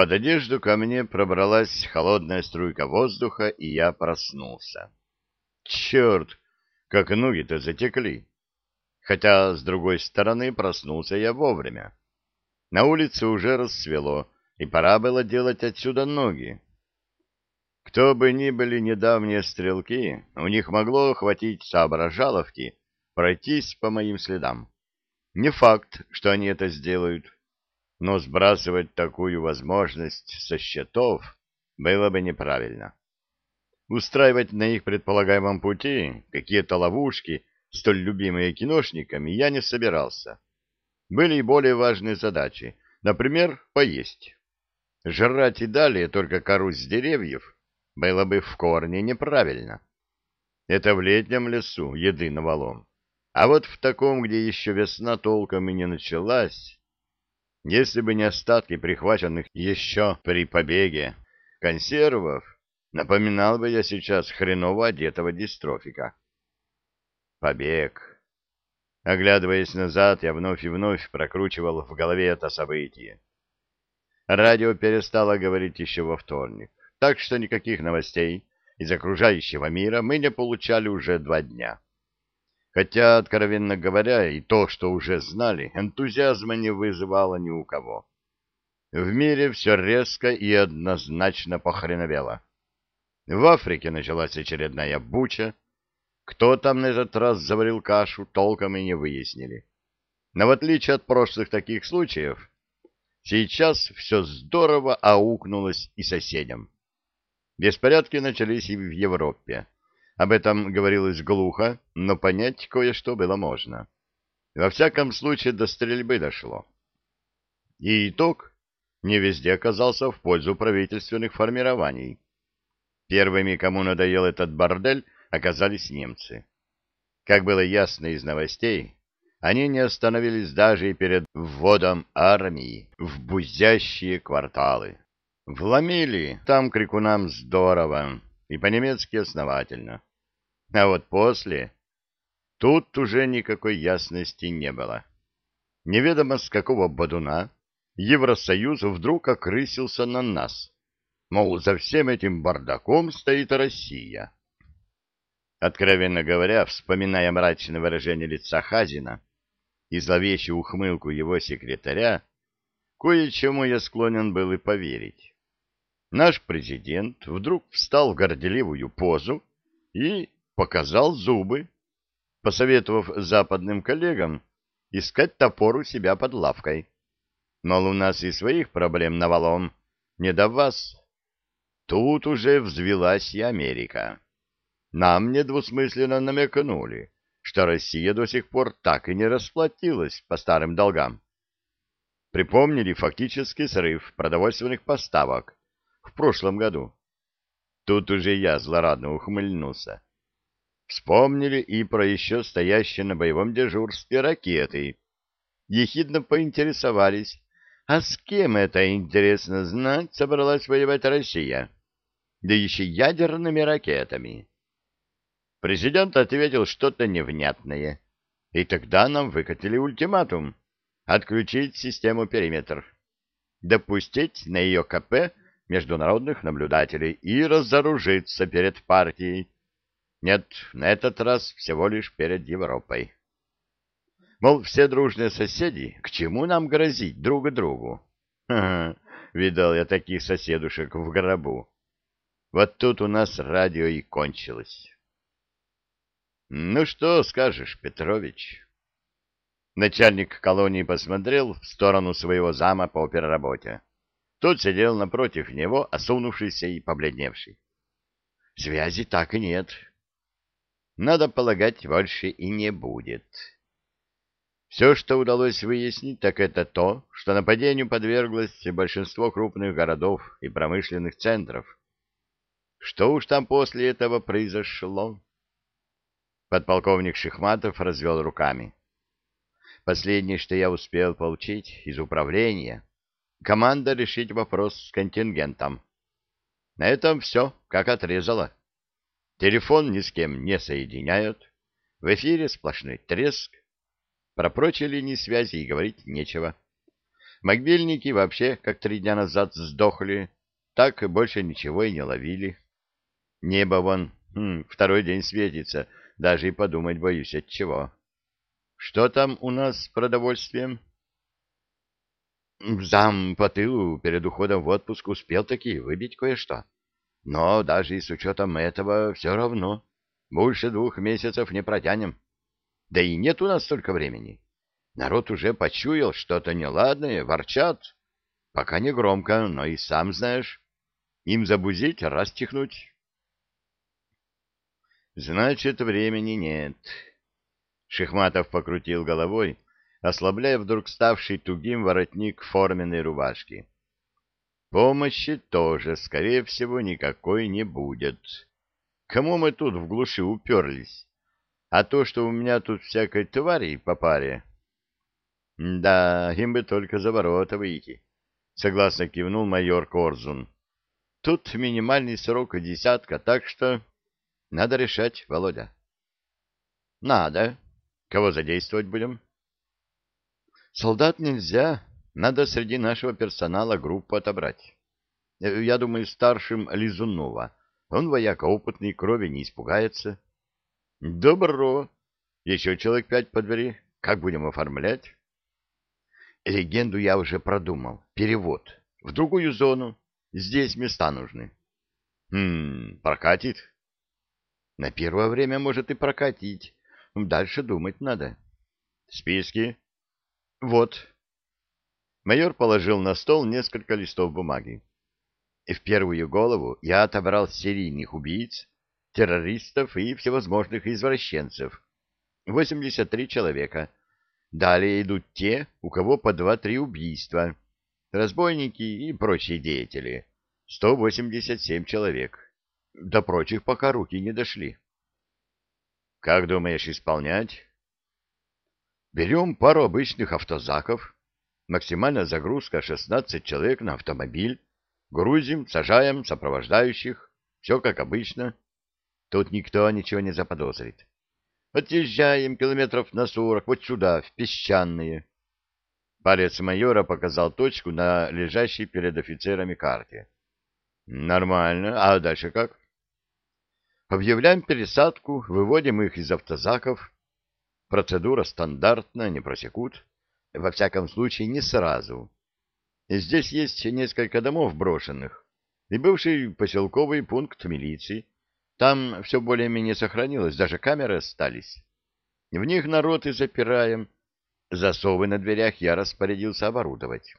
Под одежду ко мне пробралась холодная струйка воздуха, и я проснулся. Черт, как ноги-то затекли. Хотя, с другой стороны, проснулся я вовремя. На улице уже рассвело, и пора было делать отсюда ноги. Кто бы ни были недавние стрелки, у них могло хватить соображаловки пройтись по моим следам. Не факт, что они это сделают, но сбрасывать такую возможность со счетов было бы неправильно. Устраивать на их предполагаемом пути какие-то ловушки, столь любимые киношниками, я не собирался. Были и более важные задачи, например, поесть. Жрать и далее только кору с деревьев было бы в корне неправильно. Это в летнем лесу еды навалом. А вот в таком, где еще весна толком и не началась, если бы не остатки прихваченных еще при побеге консервов, напоминал бы я сейчас хреново одетого дистрофика. Побег. Оглядываясь назад, я вновь и вновь прокручивал в голове это событие. Радио перестало говорить еще во вторник, так что никаких новостей из окружающего мира мы не получали уже два дня. Хотя, откровенно говоря, и то, что уже знали, энтузиазма не вызывало ни у кого. В мире все резко и однозначно похреновело. В Африке началась очередная буча. Кто там на этот раз заварил кашу, толком и не выяснили. Но в отличие от прошлых таких случаев, сейчас все здорово аукнулось и соседям. Беспорядки начались и в Европе. Об этом говорилось глухо, но понять кое-что было можно. Во всяком случае, до стрельбы дошло. И итог не везде оказался в пользу правительственных формирований. Первыми, кому надоел этот бордель, оказались немцы. Как было ясно из новостей, они не остановились даже и перед вводом армии в бузящие кварталы. Вломили там крикунам здорово и по-немецки основательно. А вот после... Тут уже никакой ясности не было. Неведомо с какого бодуна Евросоюз вдруг окрысился на нас. Мол, за всем этим бардаком стоит Россия. Откровенно говоря, вспоминая мрачное выражение лица Хазина и зловещую ухмылку его секретаря, кое-чему я склонен был и поверить. Наш президент вдруг встал в горделивую позу и показал зубы, посоветовав западным коллегам искать топор у себя под лавкой. Мол, у нас и своих проблем навалом, не до вас. Тут уже взвелась и Америка. Нам недвусмысленно намекнули, что Россия до сих пор так и не расплатилась по старым долгам. Припомнили фактический срыв продовольственных поставок в прошлом году. Тут уже я злорадно ухмыльнулся. Вспомнили и про еще стоящие на боевом дежурстве ракеты. Ехидно поинтересовались, а с кем это, интересно знать, собралась воевать Россия? Да еще ядерными ракетами. Президент ответил что-то невнятное, и тогда нам выкатили ультиматум отключить систему «Периметр», допустить на ее КП международных наблюдателей и разоружиться перед партией, нет, на этот раз всего лишь перед Европой. Мол, все дружные соседи, к чему нам грозить друг другу? Ха -ха, видал я таких соседушек в гробу. Вот тут у нас радио и кончилось. Ну что скажешь, Петрович? Начальник колонии посмотрел в сторону своего зама по оперработе. Тот сидел напротив него, осунувшийся и побледневший. Связи так и нет, надо полагать, больше и не будет. Все, что удалось выяснить, так это то, что нападению подверглось большинство крупных городов и промышленных центров. Что уж там после этого произошло? Подполковник Шихматов развел руками. Последнее, что я успел получить из управления, команда решить вопрос с контингентом. На этом все, как отрезало. Телефон ни с кем не соединяют. В эфире сплошной треск. Про прочие линии связи и говорить нечего. Могильники вообще как три дня назад сдохли, так больше ничего и не ловили. Небо вон хм, второй день светится, даже и подумать боюсь от чего. Что там у нас с продовольствием? Зам по тылу перед уходом в отпуск успел таки выбить кое-что. Но даже и с учетом этого все равно больше двух месяцев не протянем. Да и нет у нас столько времени. Народ уже почуял что-то неладное, ворчат. Пока не громко, но и сам знаешь. Им забузить, растихнуть. Значит, времени нет. Шехматов покрутил головой, ослабляя вдруг ставший тугим воротник форменной рубашки. Помощи тоже, скорее всего, никакой не будет. Кому мы тут в глуши уперлись? А то, что у меня тут всякой твари по паре... Да, им бы только за ворота выйти, — согласно кивнул майор Корзун. Тут минимальный срок десятка, так что надо решать, Володя. Надо. Кого задействовать будем? Солдат нельзя. Надо среди нашего персонала группу отобрать. Э, я думаю, старшим Лизунова. Он вояка опытный, крови не испугается. Добро. Еще человек пять подбери. Как будем оформлять? Легенду я уже продумал. Перевод. В другую зону. Здесь места нужны. Хм, прокатит? На первое время может и прокатить. Дальше думать надо. Списки? Вот. Майор положил на стол несколько листов бумаги. И в первую голову я отобрал серийных убийц, террористов и всевозможных извращенцев. 83 человека. Далее идут те, у кого по два-три убийства разбойники и прочие деятели. 187 человек. До прочих пока руки не дошли. Как думаешь исполнять? Берем пару обычных автозаков, максимальная загрузка 16 человек на автомобиль, грузим, сажаем сопровождающих, все как обычно. Тут никто ничего не заподозрит. Отъезжаем километров на сорок вот сюда, в песчаные. Палец майора показал точку на лежащей перед офицерами карте. Нормально. А дальше как? Объявляем пересадку, выводим их из автозаков. Процедура стандартная, не просекут. Во всяком случае, не сразу. Здесь есть несколько домов брошенных и бывший поселковый пункт милиции. Там все более-менее сохранилось, даже камеры остались. В них народ и запираем, Засовы на дверях я распорядился оборудовать.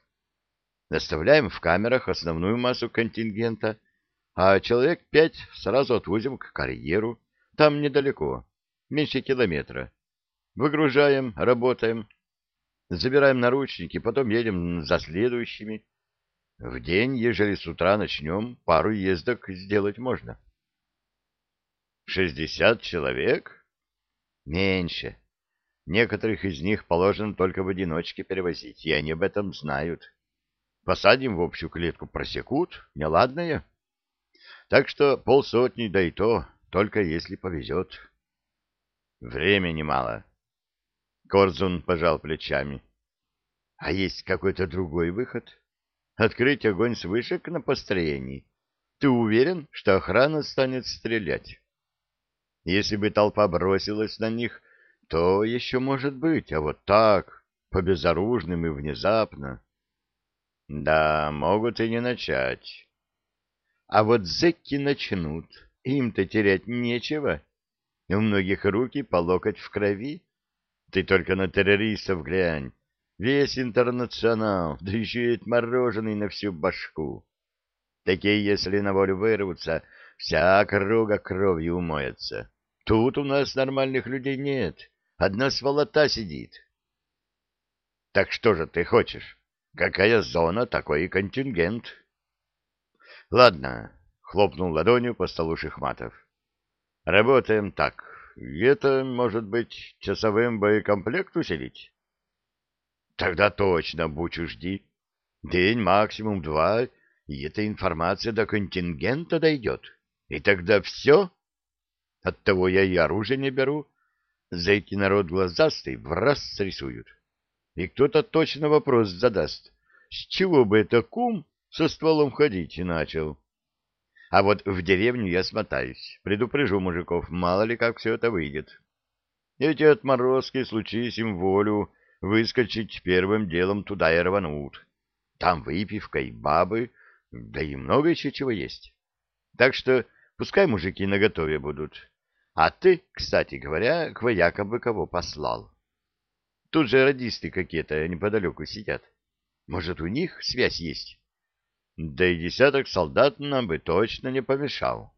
Оставляем в камерах основную массу контингента, а человек пять сразу отвозим к карьеру. Там недалеко, меньше километра. Выгружаем, работаем, забираем наручники, потом едем за следующими. В день, ежели с утра начнем, пару ездок сделать можно. Шестьдесят человек? Меньше. Некоторых из них положено только в одиночке перевозить, и они об этом знают. Посадим в общую клетку, просекут, неладное. Так что полсотни, да и то, только если повезет. Времени мало. Корзун пожал плечами. А есть какой-то другой выход? Открыть огонь с вышек на построении. Ты уверен, что охрана станет стрелять? Если бы толпа бросилась на них, то еще может быть, а вот так, по безоружным и внезапно. Да, могут и не начать. А вот зэки начнут, им-то терять нечего. У многих руки по локоть в крови. Ты только на террористов глянь. Весь интернационал, да еще и отмороженный на всю башку. Такие, если на волю вырвутся, вся круга кровью умоется. Тут у нас нормальных людей нет. Одна сволота сидит. Так что же ты хочешь? Какая зона, такой и контингент. Ладно, хлопнул ладонью по столу Шихматов. Работаем так. Это, может быть, часовым боекомплект усилить? Тогда точно бучу жди. День, максимум два, и эта информация до контингента дойдет. И тогда все. Оттого я и оружие не беру, Зайки народ глазастый в раз срисуют. И кто-то точно вопрос задаст. с чего бы это кум со стволом ходить начал? А вот в деревню я смотаюсь, предупрежу мужиков, мало ли как все это выйдет. Эти отморозки, случись им волю, выскочить первым делом туда и рванут. Там выпивка и бабы, да и много еще чего есть. Так что пускай мужики наготове будут. А ты, кстати говоря, к воякам бы кого послал. Тут же радисты какие-то неподалеку сидят. Может, у них связь есть? Да и десяток солдат нам бы точно не помешал.